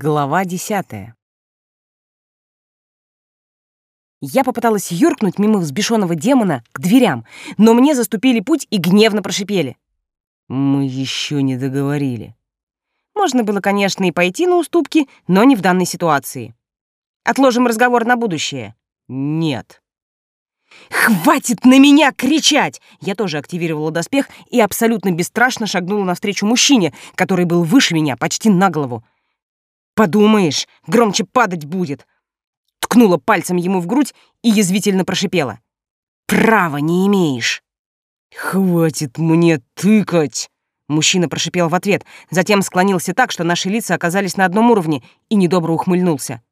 Глава десятая. Я попыталась юркнуть мимо взбешенного демона к дверям, но мне заступили путь и гневно прошипели. Мы еще не договорили. Можно было, конечно, и пойти на уступки, но не в данной ситуации. Отложим разговор на будущее. Нет. «Хватит на меня кричать!» Я тоже активировала доспех и абсолютно бесстрашно шагнула навстречу мужчине, который был выше меня, почти на голову. «Подумаешь, громче падать будет!» Ткнула пальцем ему в грудь и язвительно прошипела. «Права не имеешь!» «Хватит мне тыкать!» Мужчина прошипел в ответ, затем склонился так, что наши лица оказались на одном уровне, и недобро ухмыльнулся.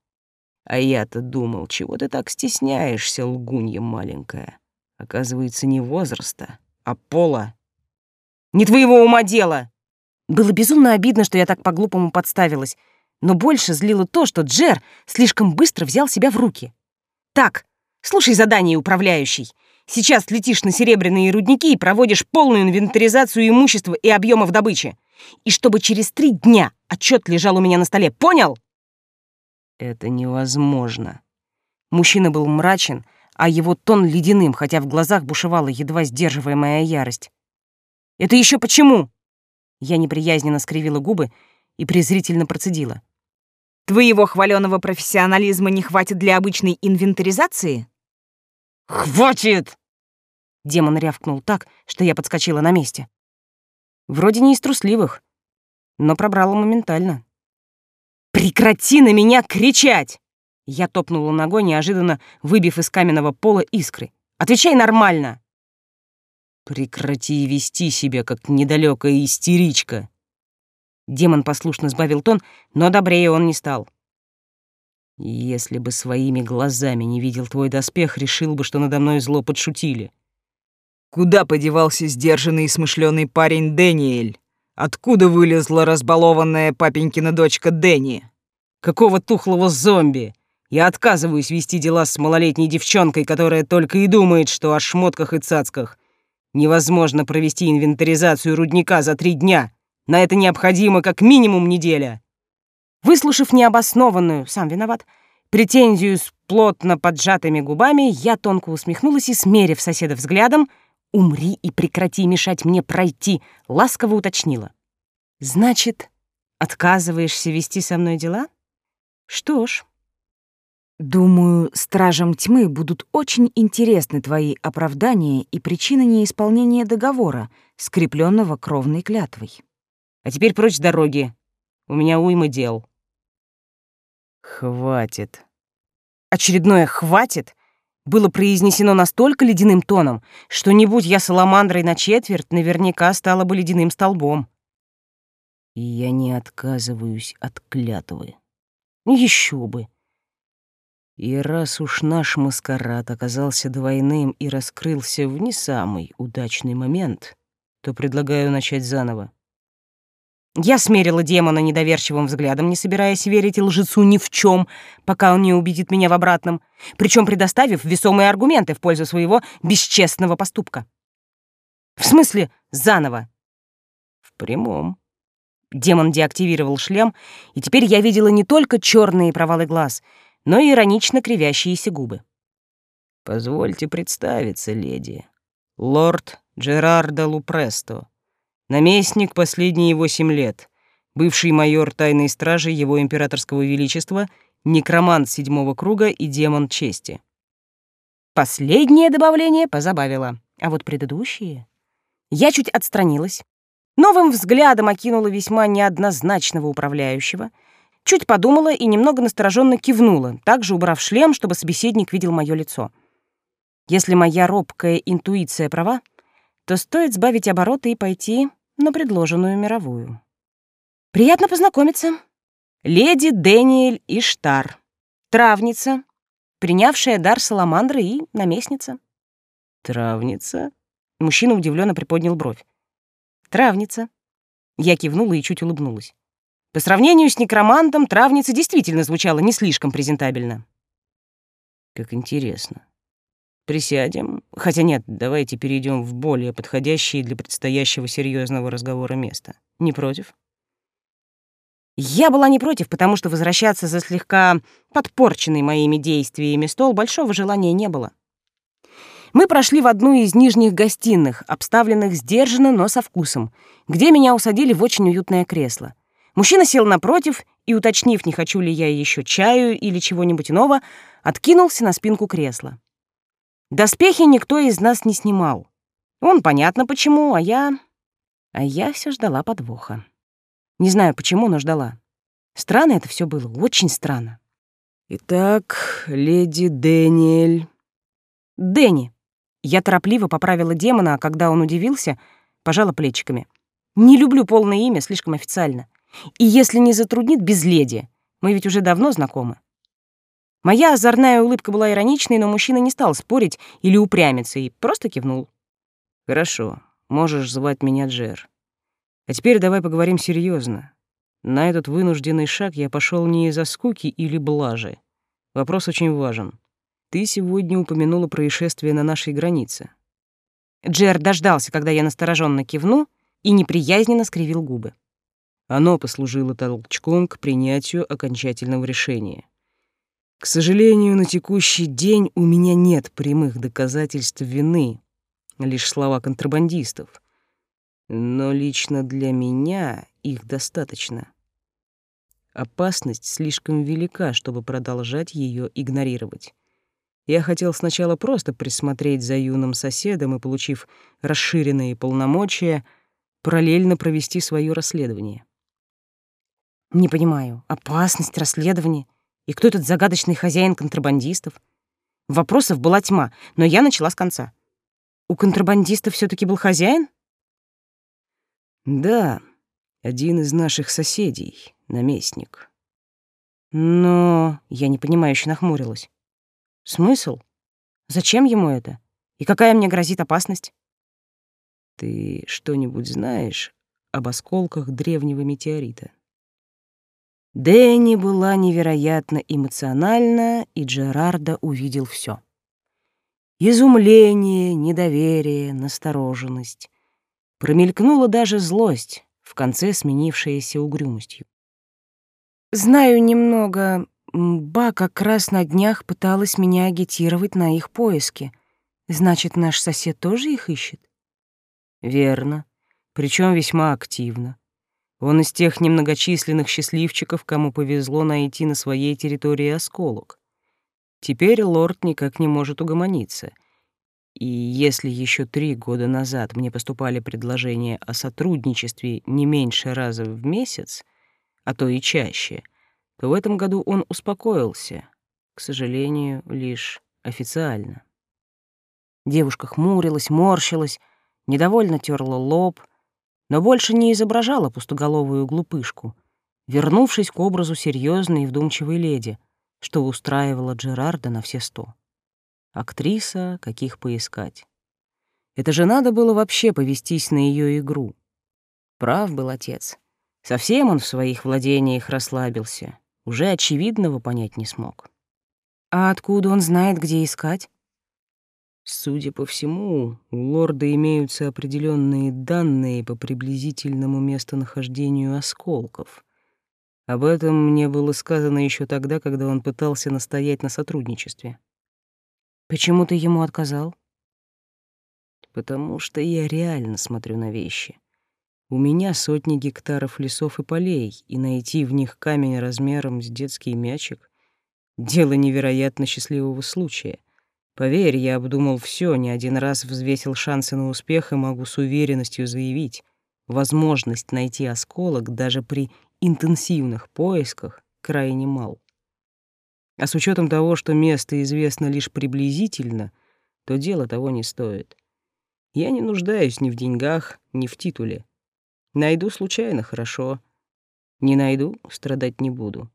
«А я-то думал, чего ты так стесняешься, лгунья маленькая? Оказывается, не возраста, а пола». «Не твоего ума дело!» Было безумно обидно, что я так по-глупому подставилась, но больше злило то, что Джер слишком быстро взял себя в руки. «Так, слушай задание, управляющий. Сейчас летишь на серебряные рудники и проводишь полную инвентаризацию имущества и объемов добычи. И чтобы через три дня отчет лежал у меня на столе, понял?» «Это невозможно». Мужчина был мрачен, а его тон ледяным, хотя в глазах бушевала едва сдерживаемая ярость. «Это еще почему?» Я неприязненно скривила губы и презрительно процедила. Твоего хваленого профессионализма не хватит для обычной инвентаризации? Хватит! Демон рявкнул так, что я подскочила на месте. Вроде не из трусливых, но пробрала моментально. «Прекрати на меня кричать!» Я топнула ногой, неожиданно выбив из каменного пола искры. «Отвечай нормально!» «Прекрати вести себя, как недалекая истеричка!» Демон послушно сбавил тон, но добрее он не стал. «Если бы своими глазами не видел твой доспех, решил бы, что надо мной зло подшутили». «Куда подевался сдержанный и смышленый парень Дэниэль? Откуда вылезла разбалованная папенькина дочка Дэнни? Какого тухлого зомби? Я отказываюсь вести дела с малолетней девчонкой, которая только и думает, что о шмотках и цацках. Невозможно провести инвентаризацию рудника за три дня». На это необходимо как минимум неделя. Выслушав необоснованную, сам виноват, претензию с плотно поджатыми губами, я тонко усмехнулась и, смерив соседа взглядом, «Умри и прекрати мешать мне пройти», ласково уточнила. «Значит, отказываешься вести со мной дела? Что ж, Думаю, стражам тьмы будут очень интересны твои оправдания и причины неисполнения договора, скрепленного кровной клятвой. А теперь прочь дороги. У меня уйма дел. Хватит. Очередное «хватит» было произнесено настолько ледяным тоном, что не будь я саламандрой на четверть, наверняка стала бы ледяным столбом. И я не отказываюсь от клятвы. Еще бы. И раз уж наш маскарад оказался двойным и раскрылся в не самый удачный момент, то предлагаю начать заново. Я смерила демона недоверчивым взглядом, не собираясь верить лжецу ни в чем, пока он не убедит меня в обратном, причем предоставив весомые аргументы в пользу своего бесчестного поступка. В смысле, заново? В прямом. Демон деактивировал шлем, и теперь я видела не только черные провалы глаз, но и иронично кривящиеся губы. «Позвольте представиться, леди. Лорд Джерардо Лупресто, наместник последние восемь лет, бывший майор тайной стражи его императорского величества, некромант седьмого круга и демон чести. Последнее добавление позабавило, а вот предыдущие... Я чуть отстранилась, новым взглядом окинула весьма неоднозначного управляющего, чуть подумала и немного настороженно кивнула, также убрав шлем, чтобы собеседник видел мое лицо. Если моя робкая интуиция права, то стоит сбавить обороты и пойти на предложенную мировую. Приятно познакомиться. Леди Дэниэль Иштар, травница, принявшая дар саламандры и наместница. Травница? Мужчина удивленно приподнял бровь. Травница. Я кивнула и чуть улыбнулась. По сравнению с некромантом, травница действительно звучала не слишком презентабельно. Как интересно. Присядем. Хотя нет, давайте перейдем в более подходящее для предстоящего серьезного разговора место. Не против? Я была не против, потому что возвращаться за слегка подпорченный моими действиями стол большого желания не было. Мы прошли в одну из нижних гостиных, обставленных сдержанно, но со вкусом, где меня усадили в очень уютное кресло. Мужчина сел напротив и, уточнив, не хочу ли я еще чаю или чего-нибудь иного, откинулся на спинку кресла. Доспехи никто из нас не снимал. Он понятно почему, а я... А я все ждала подвоха. Не знаю почему, но ждала. Странно это все было, очень странно. «Итак, леди Дэниэль...» «Дэнни», я торопливо поправила демона, а когда он удивился, пожала плечиками. Не люблю полное имя, слишком официально. И если не затруднит, без леди. Мы ведь уже давно знакомы. Моя озорная улыбка была ироничной, но мужчина не стал спорить или упрямиться и просто кивнул. «Хорошо, можешь звать меня Джер. А теперь давай поговорим серьезно. На этот вынужденный шаг я пошел не из-за скуки или блажи. Вопрос очень важен. Ты сегодня упомянула происшествие на нашей границе. Джер дождался, когда я настороженно кивну, и неприязненно скривил губы. Оно послужило толчком к принятию окончательного решения. К сожалению, на текущий день у меня нет прямых доказательств вины, лишь слова контрабандистов. Но лично для меня их достаточно. Опасность слишком велика, чтобы продолжать ее игнорировать. Я хотел сначала просто присмотреть за юным соседом и, получив расширенные полномочия, параллельно провести свое расследование. Не понимаю, опасность расследования? И кто этот загадочный хозяин контрабандистов? Вопросов была тьма, но я начала с конца. У контрабандистов все таки был хозяин? Да, один из наших соседей, наместник. Но я непонимающе нахмурилась. Смысл? Зачем ему это? И какая мне грозит опасность? Ты что-нибудь знаешь об осколках древнего метеорита? Дэнни была невероятно эмоциональна, и Джерарда увидел все: Изумление, недоверие, настороженность. Промелькнула даже злость, в конце сменившаяся угрюмостью. «Знаю немного Ба как раз на днях пыталась меня агитировать на их поиски. Значит, наш сосед тоже их ищет? Верно. Причем весьма активно. Он из тех немногочисленных счастливчиков, кому повезло найти на своей территории осколок. Теперь лорд никак не может угомониться. И если еще три года назад мне поступали предложения о сотрудничестве не меньше раза в месяц, а то и чаще — то в этом году он успокоился, к сожалению, лишь официально. Девушка хмурилась, морщилась, недовольно терла лоб, но больше не изображала пустоголовую глупышку, вернувшись к образу серьезной и вдумчивой леди, что устраивала Джерарда на все сто. Актриса, каких поискать. Это же надо было вообще повестись на ее игру. Прав был отец. Совсем он в своих владениях расслабился уже очевидного понять не смог. А откуда он знает, где искать? Судя по всему, у лорда имеются определенные данные по приблизительному местонахождению осколков. Об этом мне было сказано еще тогда, когда он пытался настоять на сотрудничестве. Почему ты ему отказал? Потому что я реально смотрю на вещи. У меня сотни гектаров лесов и полей, и найти в них камень размером с детский мячик — дело невероятно счастливого случая. Поверь, я обдумал все, не один раз взвесил шансы на успех и могу с уверенностью заявить, возможность найти осколок даже при интенсивных поисках крайне мал. А с учетом того, что место известно лишь приблизительно, то дело того не стоит. Я не нуждаюсь ни в деньгах, ни в титуле. Найду случайно, хорошо. Не найду, страдать не буду.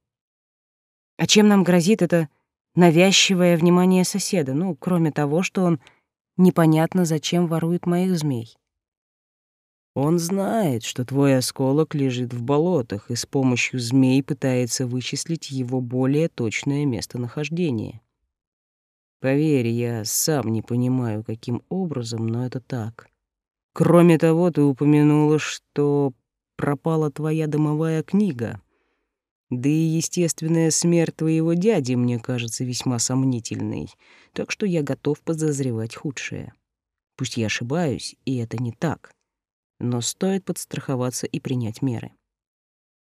А чем нам грозит это навязчивое внимание соседа? Ну, кроме того, что он непонятно зачем ворует моих змей. Он знает, что твой осколок лежит в болотах и с помощью змей пытается вычислить его более точное местонахождение. Поверь, я сам не понимаю, каким образом, но это так. Кроме того, ты упомянула, что пропала твоя домовая книга. Да и естественная смерть твоего дяди мне кажется весьма сомнительной, так что я готов подозревать худшее. Пусть я ошибаюсь, и это не так, но стоит подстраховаться и принять меры.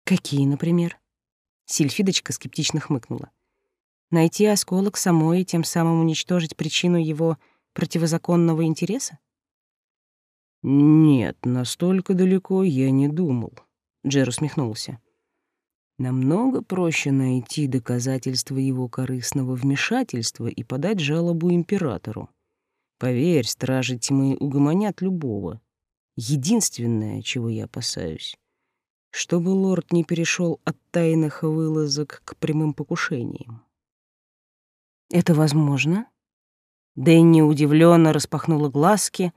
Какие, например? Сильфидочка скептично хмыкнула. Найти осколок самой и тем самым уничтожить причину его противозаконного интереса? Нет, настолько далеко я не думал. Джер усмехнулся. Намного проще найти доказательства его корыстного вмешательства и подать жалобу императору. Поверь, стражи тьмы угомонят любого. Единственное, чего я опасаюсь, чтобы лорд не перешел от тайных вылазок к прямым покушениям. Это возможно? Дэнни удивленно распахнула глазки,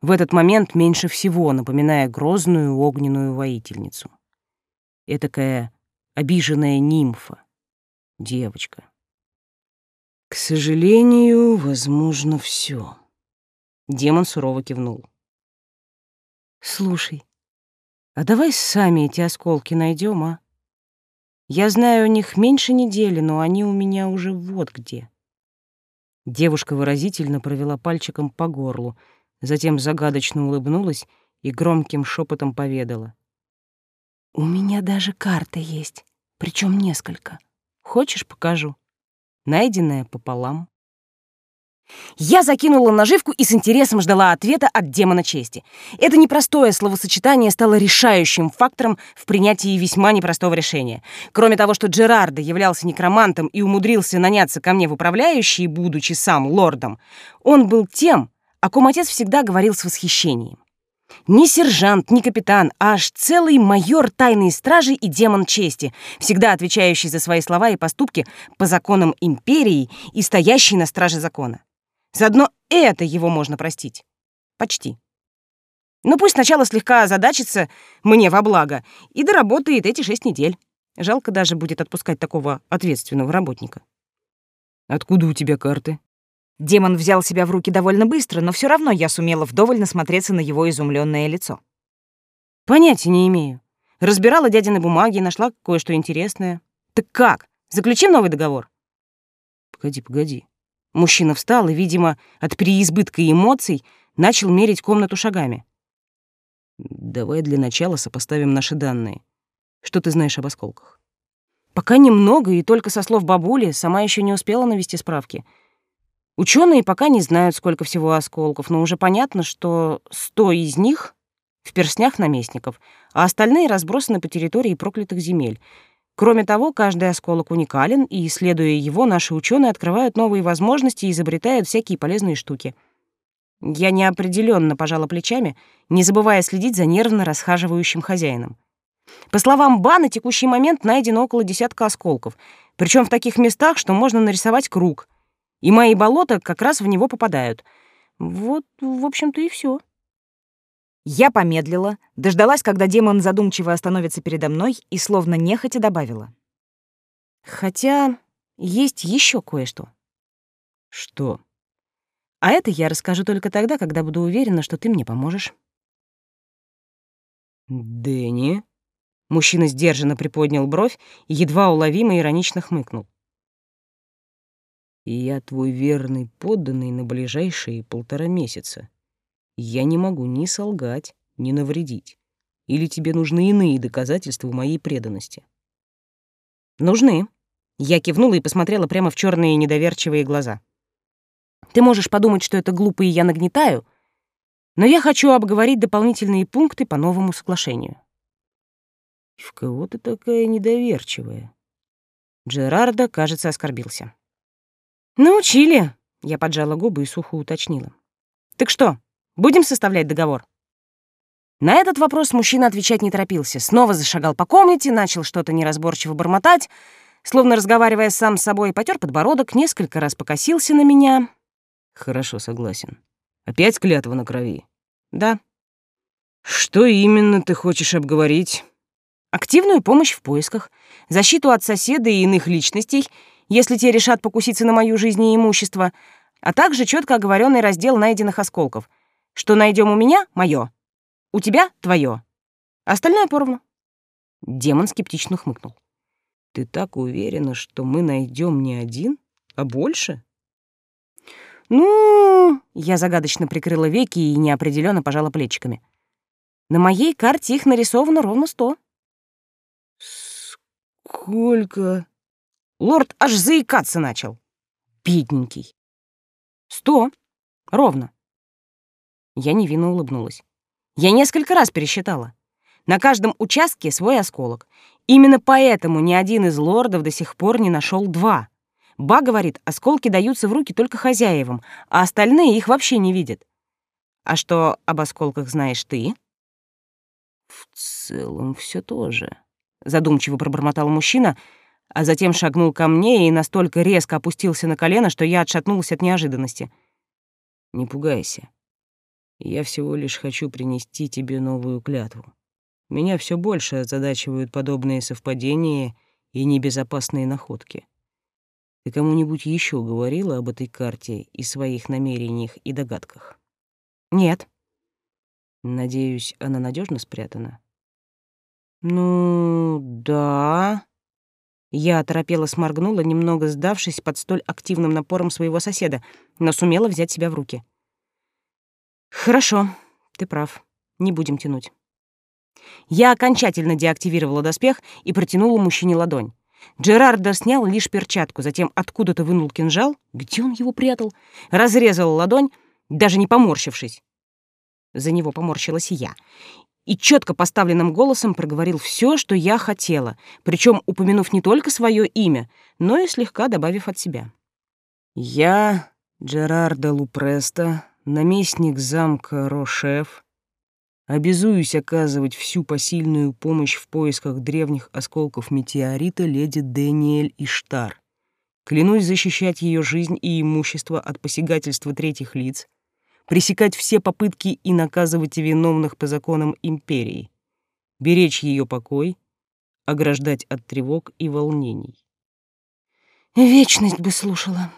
в этот момент меньше всего напоминая грозную огненную воительницу. Этакая обиженная нимфа, девочка. К сожалению, возможно, все. Демон сурово кивнул. Слушай, а давай сами эти осколки найдем, а? Я знаю о них меньше недели, но они у меня уже вот где. Девушка выразительно провела пальчиком по горлу, затем загадочно улыбнулась и громким шепотом поведала. «У меня даже карта есть причем несколько. Хочешь, покажу? Найденная пополам. Я закинула наживку и с интересом ждала ответа от демона чести. Это непростое словосочетание стало решающим фактором в принятии весьма непростого решения. Кроме того, что Джерардо являлся некромантом и умудрился наняться ко мне в управляющие, будучи сам лордом, он был тем, о ком отец всегда говорил с восхищением. Не сержант, не капитан, а аж целый майор тайной стражи и демон чести, всегда отвечающий за свои слова и поступки по законам империи и стоящий на страже закона. Заодно это его можно простить. Почти. Но пусть сначала слегка озадачится мне во благо и доработает эти шесть недель. Жалко даже будет отпускать такого ответственного работника. «Откуда у тебя карты?» Демон взял себя в руки довольно быстро, но все равно я сумела вдоволь насмотреться на его изумленное лицо. Понятия не имею. Разбирала дядины бумаги, нашла кое-что интересное. Так как? Заключим новый договор? Погоди, погоди. Мужчина встал и, видимо, от переизбытка эмоций начал мерить комнату шагами. Давай для начала сопоставим наши данные. Что ты знаешь об осколках? Пока немного, и только со слов бабули, сама еще не успела навести справки — Ученые пока не знают, сколько всего осколков, но уже понятно, что сто из них в перстнях наместников, а остальные разбросаны по территории проклятых земель. Кроме того, каждый осколок уникален, и, исследуя его, наши ученые открывают новые возможности и изобретают всякие полезные штуки. Я неопределенно пожала плечами, не забывая следить за нервно расхаживающим хозяином. По словам Ба, на текущий момент найдено около десятка осколков, причем в таких местах, что можно нарисовать круг — и мои болота как раз в него попадают. Вот, в общем-то, и все. Я помедлила, дождалась, когда демон задумчиво остановится передо мной и словно нехотя добавила. Хотя есть еще кое-что. Что? А это я расскажу только тогда, когда буду уверена, что ты мне поможешь. Дэнни? Мужчина сдержанно приподнял бровь и едва уловимо иронично хмыкнул и я твой верный подданный на ближайшие полтора месяца. Я не могу ни солгать, ни навредить. Или тебе нужны иные доказательства моей преданности? Нужны. Я кивнула и посмотрела прямо в черные недоверчивые глаза. Ты можешь подумать, что это глупо и я нагнетаю, но я хочу обговорить дополнительные пункты по новому соглашению. В кого ты такая недоверчивая? Джерардо, кажется, оскорбился. «Научили», — я поджала губы и сухо уточнила. «Так что, будем составлять договор?» На этот вопрос мужчина отвечать не торопился. Снова зашагал по комнате, начал что-то неразборчиво бормотать, словно разговаривая сам с собой, потер подбородок, несколько раз покосился на меня. «Хорошо, согласен. Опять клятва на крови?» «Да». «Что именно ты хочешь обговорить?» «Активную помощь в поисках, защиту от соседа и иных личностей — если те решат покуситься на мою жизнь и имущество, а также четко оговоренный раздел найденных осколков. Что найдем у меня — мое, у тебя — твое. Остальное поровну. Демон скептично хмыкнул. Ты так уверена, что мы найдем не один, а больше? Ну, я загадочно прикрыла веки и неопределенно пожала плечиками. На моей карте их нарисовано ровно сто. Сколько? Лорд аж заикаться начал. Бедненький. Сто. Ровно. Я невинно улыбнулась. Я несколько раз пересчитала. На каждом участке свой осколок. Именно поэтому ни один из лордов до сих пор не нашел два. Ба говорит, осколки даются в руки только хозяевам, а остальные их вообще не видят. А что об осколках знаешь ты? В целом все тоже, задумчиво пробормотал мужчина, а затем шагнул ко мне и настолько резко опустился на колено, что я отшатнулась от неожиданности. Не пугайся. Я всего лишь хочу принести тебе новую клятву. Меня все больше озадачивают подобные совпадения и небезопасные находки. Ты кому-нибудь еще говорила об этой карте и своих намерениях и догадках? Нет. Надеюсь, она надежно спрятана? Ну, да. Я оторопела сморгнула, немного сдавшись под столь активным напором своего соседа, но сумела взять себя в руки. Хорошо, ты прав. Не будем тянуть. Я окончательно деактивировала доспех и протянула мужчине ладонь. Джерардо снял лишь перчатку, затем откуда-то вынул кинжал, где он его прятал, разрезал ладонь, даже не поморщившись. За него поморщилась я. И четко поставленным голосом проговорил все, что я хотела, причем упомянув не только свое имя, но и слегка добавив от себя. «Я, Джерардо Лупреста, наместник замка Рошеф, Обязуюсь оказывать всю посильную помощь в поисках древних осколков метеорита леди Дэниэль Иштар. Клянусь защищать ее жизнь и имущество от посягательства третьих лиц, пресекать все попытки и наказывать виновных по законам империи, беречь ее покой, ограждать от тревог и волнений. Вечность бы слушала.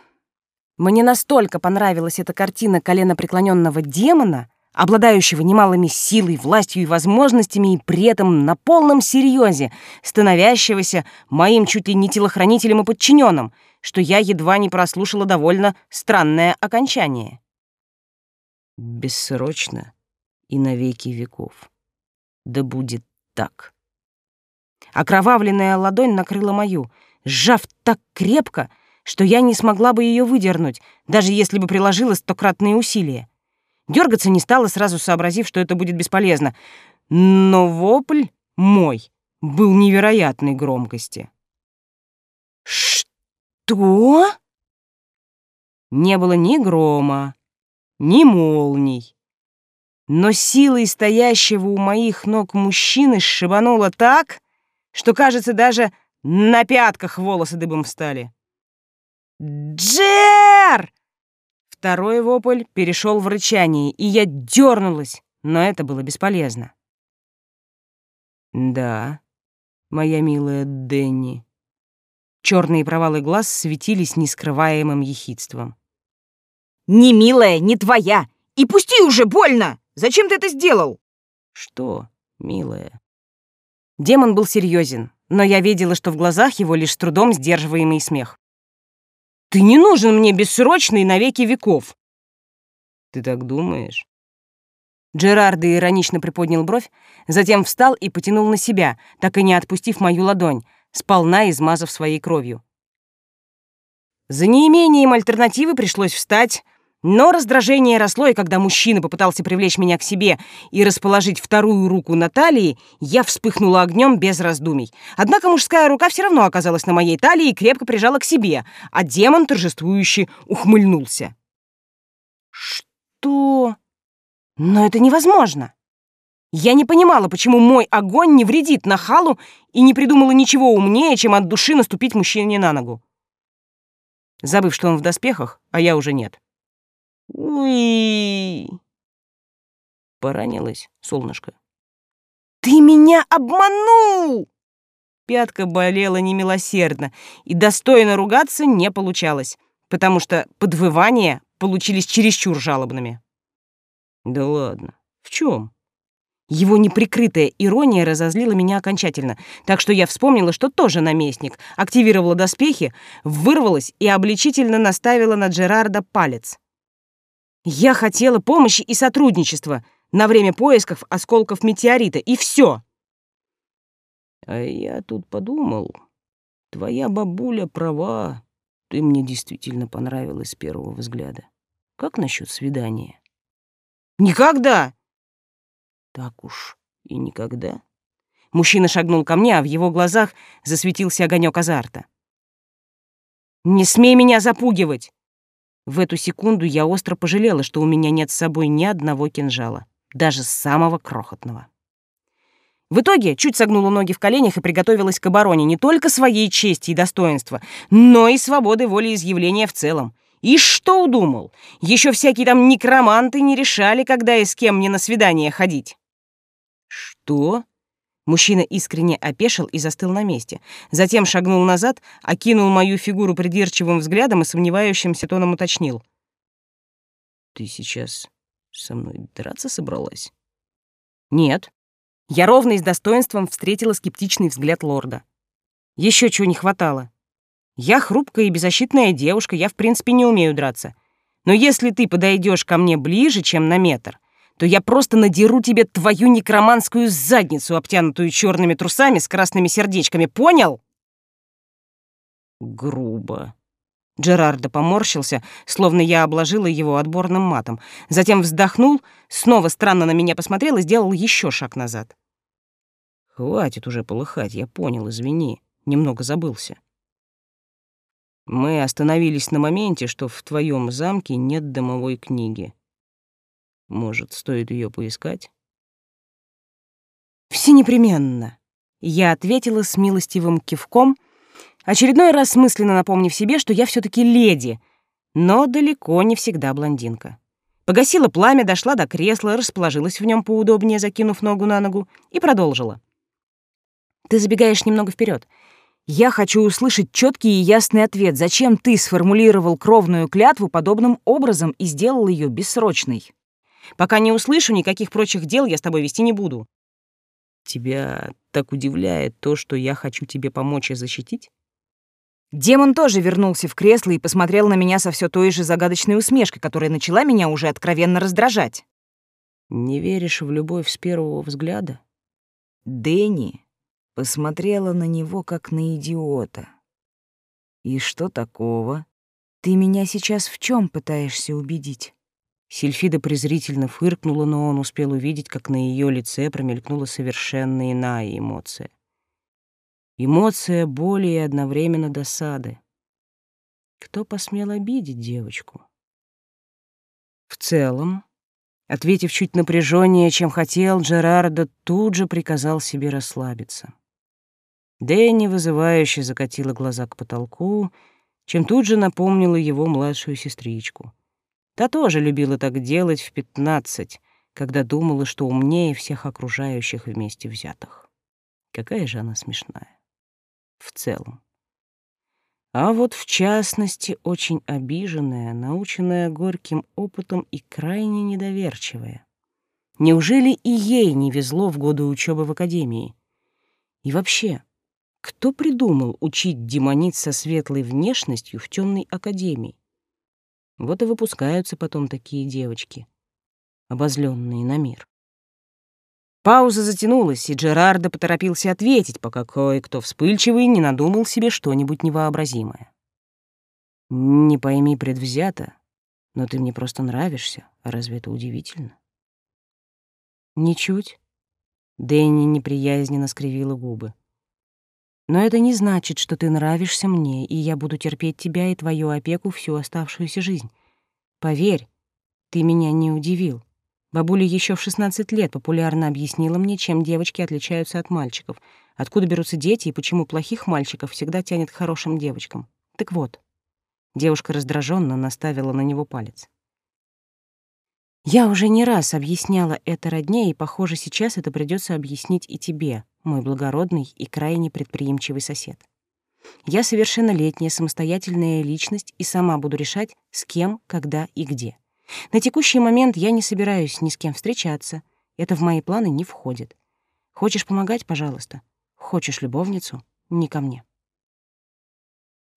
Мне настолько понравилась эта картина коленопреклоненного демона, обладающего немалыми силой, властью и возможностями, и при этом на полном серьезе, становящегося моим чуть ли не телохранителем и подчиненным, что я едва не прослушала довольно странное окончание. Бессрочно и навеки веков. Да будет так. Окровавленная ладонь накрыла мою, сжав так крепко, что я не смогла бы ее выдернуть, даже если бы приложила стократные усилия. Дергаться не стала, сразу сообразив, что это будет бесполезно. Но вопль мой был невероятной громкости. «Что?» Не было ни грома, ни молний. Но силой стоящего у моих ног мужчины сшибануло так, что, кажется, даже на пятках волосы дыбом встали. «Джер!» Второй вопль перешел в рычание, и я дернулась, но это было бесполезно. «Да, моя милая Денни». Черные провалы глаз светились нескрываемым ехидством. «Не милая, не твоя! И пусти уже, больно! Зачем ты это сделал?» «Что, милая?» Демон был серьезен, но я видела, что в глазах его лишь с трудом сдерживаемый смех. Ты не нужен мне бессрочный на веки веков. Ты так думаешь? Джерардо иронично приподнял бровь, затем встал и потянул на себя, так и не отпустив мою ладонь, сполна измазав своей кровью. За неимением альтернативы пришлось встать, но раздражение росло, и когда мужчина попытался привлечь меня к себе и расположить вторую руку на талии, я вспыхнула огнем без раздумий. Однако мужская рука все равно оказалась на моей талии и крепко прижала к себе, а демон торжествующе ухмыльнулся. «Что? Но это невозможно!» Я не понимала, почему мой огонь не вредит нахалу и не придумала ничего умнее, чем от души наступить мужчине на ногу. Забыв, что он в доспехах, а я уже нет. Уи. Поранилась, солнышко. Ты меня обманул! Пятка болела немилосердно, и достойно ругаться не получалось, потому что подвывания получились чересчур жалобными. Да ладно, в чем? Его неприкрытая ирония разозлила меня окончательно, так что я вспомнила, что тоже наместник, активировала доспехи, вырвалась и обличительно наставила на Джерарда палец. Я хотела помощи и сотрудничества на время поисков осколков метеорита, и все. А я тут подумал, твоя бабуля права, ты мне действительно понравилась с первого взгляда. Как насчет свидания? Никогда! Так уж и никогда. Мужчина шагнул ко мне, а в его глазах засветился огонек азарта. «Не смей меня запугивать!» В эту секунду я остро пожалела, что у меня нет с собой ни одного кинжала, даже самого крохотного. В итоге чуть согнула ноги в коленях и приготовилась к обороне не только своей чести и достоинства, но и свободы волеизъявления в целом. И что удумал? Еще всякие там некроманты не решали, когда и с кем мне на свидание ходить. «Что?» Мужчина искренне опешил и застыл на месте. Затем шагнул назад, окинул мою фигуру придирчивым взглядом и сомневающимся тоном уточнил. «Ты сейчас со мной драться собралась?» «Нет». Я ровно и с достоинством встретила скептичный взгляд лорда. Еще чего не хватало. Я хрупкая и беззащитная девушка, я в принципе не умею драться. Но если ты подойдешь ко мне ближе, чем на метр, то я просто надеру тебе твою некроманскую задницу, обтянутую черными трусами с красными сердечками, понял? Грубо. Джерардо поморщился, словно я обложила его отборным матом. Затем вздохнул, снова странно на меня посмотрел и сделал еще шаг назад. «Хватит уже полыхать, я понял, извини. Немного забылся. Мы остановились на моменте, что в твоем замке нет домовой книги. Может, стоит ее поискать? Все непременно. Я ответила с милостивым кивком, очередной раз мысленно напомнив себе, что я все таки леди, но далеко не всегда блондинка. Погасила пламя, дошла до кресла, расположилась в нем поудобнее, закинув ногу на ногу, и продолжила. «Ты забегаешь немного вперед. Я хочу услышать четкий и ясный ответ, зачем ты сформулировал кровную клятву подобным образом и сделал ее бессрочной?» Пока не услышу, никаких прочих дел я с тобой вести не буду. Тебя так удивляет то, что я хочу тебе помочь и защитить? Демон тоже вернулся в кресло и посмотрел на меня со все той же загадочной усмешкой, которая начала меня уже откровенно раздражать. Не веришь в любовь с первого взгляда? Дэнни посмотрела на него как на идиота. И что такого? Ты меня сейчас в чем пытаешься убедить? Сильфида презрительно фыркнула, но он успел увидеть, как на ее лице промелькнула совершенно иная эмоция. Эмоция боли и одновременно досады. Кто посмел обидеть девочку? В целом, ответив чуть напряженнее, чем хотел, Джерардо тут же приказал себе расслабиться. Дэнни вызывающе закатила глаза к потолку, чем тут же напомнила его младшую сестричку — Та тоже любила так делать в пятнадцать, когда думала, что умнее всех окружающих вместе взятых. Какая же она смешная. В целом. А вот в частности очень обиженная, наученная горьким опытом и крайне недоверчивая. Неужели и ей не везло в годы учебы в академии? И вообще, кто придумал учить демониц со светлой внешностью в темной академии? Вот и выпускаются потом такие девочки, обозленные на мир. Пауза затянулась, и Джерардо поторопился ответить, пока кое-кто вспыльчивый не надумал себе что-нибудь невообразимое. «Не пойми предвзято, но ты мне просто нравишься, разве это удивительно?» «Ничуть», — Дэнни неприязненно скривила губы. Но это не значит, что ты нравишься мне, и я буду терпеть тебя и твою опеку всю оставшуюся жизнь. Поверь, ты меня не удивил. Бабуля еще в 16 лет популярно объяснила мне, чем девочки отличаются от мальчиков, откуда берутся дети и почему плохих мальчиков всегда тянет к хорошим девочкам. Так вот, девушка раздраженно наставила на него палец. Я уже не раз объясняла это родне, и, похоже, сейчас это придется объяснить и тебе, мой благородный и крайне предприимчивый сосед. Я совершеннолетняя самостоятельная личность и сама буду решать, с кем, когда и где. На текущий момент я не собираюсь ни с кем встречаться Это в мои планы не входит. Хочешь помогать, пожалуйста. Хочешь любовницу — не ко мне.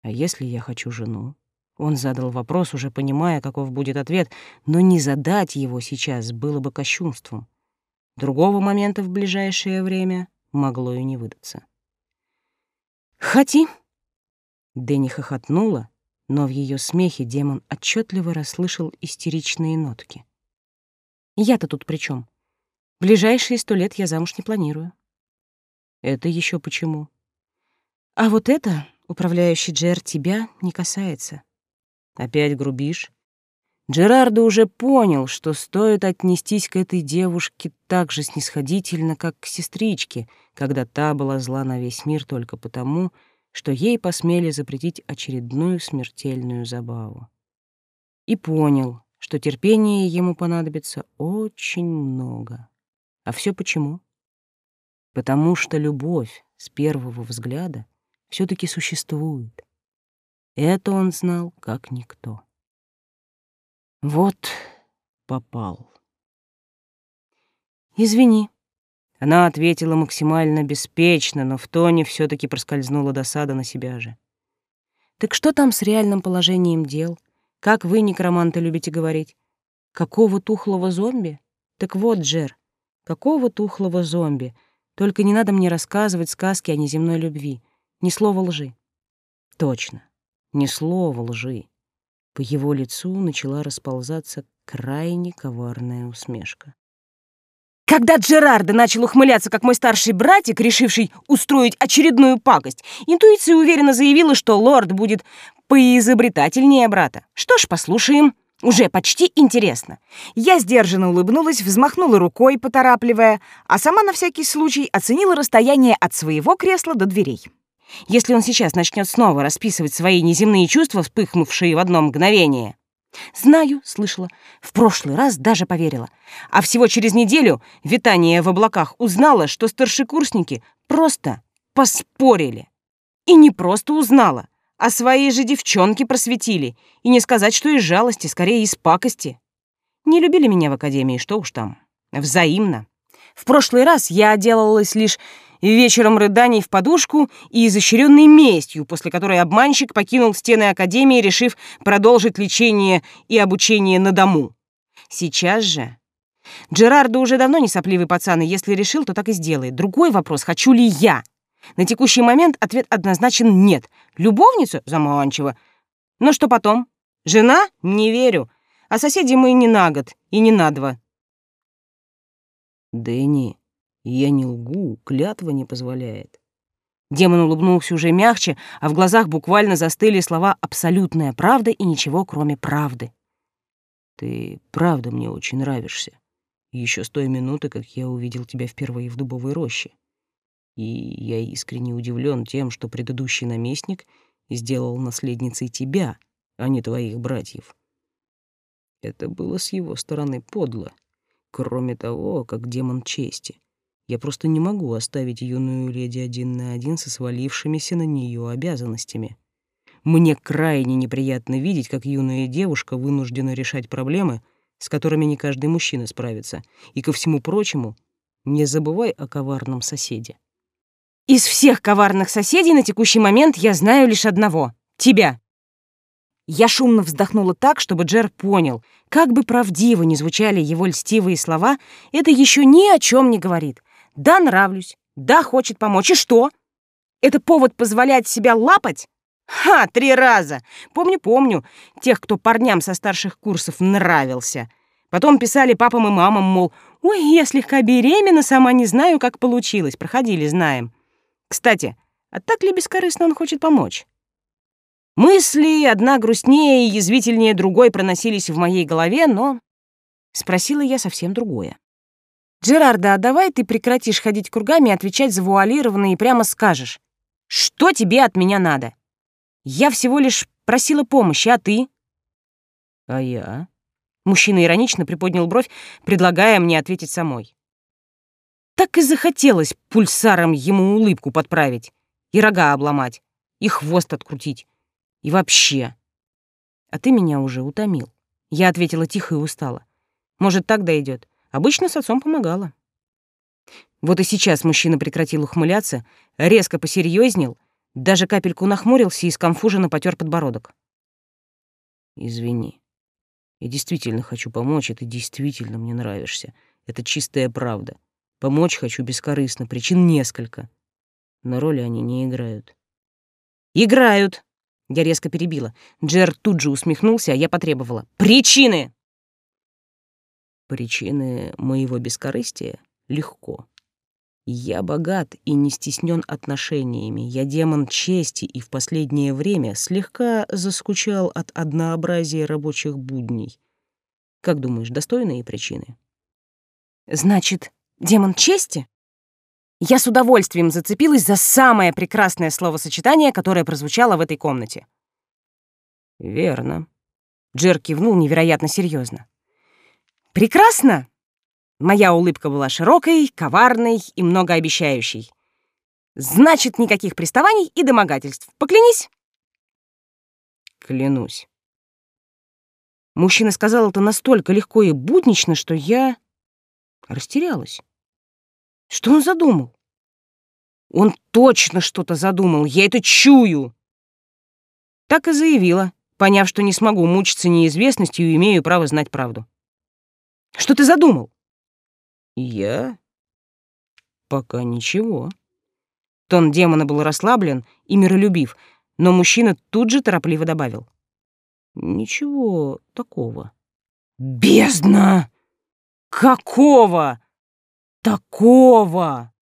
А если я хочу жену? Он задал вопрос, уже понимая, каков будет ответ, но не задать его сейчас было бы кощунством. Другого момента в ближайшее время могло и не выдаться. «Хоти!» Дэнни хохотнула, но в ее смехе демон отчетливо расслышал истеричные нотки. «Я-то тут при чем? Ближайшие сто лет я замуж не планирую». «Это еще почему?» «А вот это, управляющий Джер, тебя не касается». «Опять грубишь?» Джерардо уже понял, что стоит отнестись к этой девушке так же снисходительно, как к сестричке, когда та была зла на весь мир только потому, что ей посмели запретить очередную смертельную забаву. И понял, что терпения ему понадобится очень много. А все почему? Потому что любовь с первого взгляда все таки существует. Это он знал как никто. Вот попал. «Извини». Она ответила максимально беспечно, но в тоне все таки проскользнула досада на себя же. «Так что там с реальным положением дел? Как вы, некроманты, любите говорить? Какого тухлого зомби? Так вот, Джер, какого тухлого зомби? Только не надо мне рассказывать сказки о неземной любви. Ни слова лжи». «Точно, ни слова лжи». По его лицу начала расползаться крайне коварная усмешка. Когда Джерардо начал ухмыляться, как мой старший братик, решивший устроить очередную пакость, интуиция уверенно заявила, что лорд будет поизобретательнее брата. Что ж, послушаем. Уже почти интересно. Я сдержанно улыбнулась, взмахнула рукой, поторапливая, а сама на всякий случай оценила расстояние от своего кресла до дверей. Если он сейчас начнет снова расписывать свои неземные чувства, вспыхнувшие в одно мгновение. Знаю, слышала. В прошлый раз даже поверила. А всего через неделю витание в облаках узнала, что старшекурсники просто поспорили. И не просто узнала, а свои же девчонки просветили. И не сказать, что из жалости, скорее из пакости. Не любили меня в академии, что уж там. Взаимно. В прошлый раз я отделалась лишь вечером рыданий в подушку и изощренной местью, после которой обманщик покинул стены Академии, решив продолжить лечение и обучение на дому. Сейчас же... Джерардо уже давно не сопливый пацан, и если решил, то так и сделает. Другой вопрос, хочу ли я? На текущий момент ответ однозначен нет. Любовницу? Заманчиво. Но что потом? Жена? Не верю. А соседи мы не на год и не на два. Дэнни, я не лгу, клятва не позволяет. Демон улыбнулся уже мягче, а в глазах буквально застыли слова «абсолютная правда» и ничего, кроме правды. Ты правда мне очень нравишься. Еще с той минуты, как я увидел тебя впервые в дубовой роще. И я искренне удивлен тем, что предыдущий наместник сделал наследницей тебя, а не твоих братьев. Это было с его стороны подло, кроме того, как демон чести. Я просто не могу оставить юную леди один на один со свалившимися на нее обязанностями. Мне крайне неприятно видеть, как юная девушка вынуждена решать проблемы, с которыми не каждый мужчина справится. И ко всему прочему, не забывай о коварном соседе. Из всех коварных соседей на текущий момент я знаю лишь одного — тебя. Я шумно вздохнула так, чтобы Джер понял, как бы правдиво ни звучали его льстивые слова, это еще ни о чем не говорит. Да, нравлюсь. Да, хочет помочь. И что? Это повод позволять себя лапать? Ха, три раза. Помню, помню. Тех, кто парням со старших курсов нравился. Потом писали папам и мамам, мол, «Ой, я слегка беременна, сама не знаю, как получилось. Проходили, знаем». Кстати, а так ли бескорыстно он хочет помочь? Мысли, одна грустнее и язвительнее другой, проносились в моей голове, но... Спросила я совсем другое. «Джерарда, а давай ты прекратишь ходить кругами и отвечать завуалированно и прямо скажешь, что тебе от меня надо? Я всего лишь просила помощи, а ты?» «А я?» Мужчина иронично приподнял бровь, предлагая мне ответить самой. Так и захотелось пульсаром ему улыбку подправить, и рога обломать, и хвост открутить, и вообще. «А ты меня уже утомил», — я ответила тихо и устало. «Может, так дойдет? Обычно с отцом помогала. Вот и сейчас мужчина прекратил ухмыляться, резко посерьезнел, даже капельку нахмурился и скомфуженно потер подбородок. «Извини. Я действительно хочу помочь, и ты действительно мне нравишься. Это чистая правда. Помочь хочу бескорыстно, причин несколько. Но роли они не играют». «Играют!» — я резко перебила. Джер тут же усмехнулся, а я потребовала. «Причины!» «Причины моего бескорыстия легко. Я богат и не стеснен отношениями. Я демон чести и в последнее время слегка заскучал от однообразия рабочих будней. Как думаешь, достойные причины? Значит, демон чести? Я с удовольствием зацепилась за самое прекрасное словосочетание, которое прозвучало в этой комнате. Верно. Джер кивнул невероятно серьезно. Прекрасно? Моя улыбка была широкой, коварной и многообещающей. Значит, никаких приставаний и домогательств. Поклянись. Клянусь. Мужчина сказал это настолько легко и буднично, что я растерялась. Что он задумал? Он точно что-то задумал, я это чую. Так и заявила, поняв, что не смогу мучиться неизвестностью и имею право знать правду. Что ты задумал? Я? Пока ничего. Тон демона был расслаблен и миролюбив, но мужчина тут же торопливо добавил. Ничего такого. Бездна! Какого? Такого!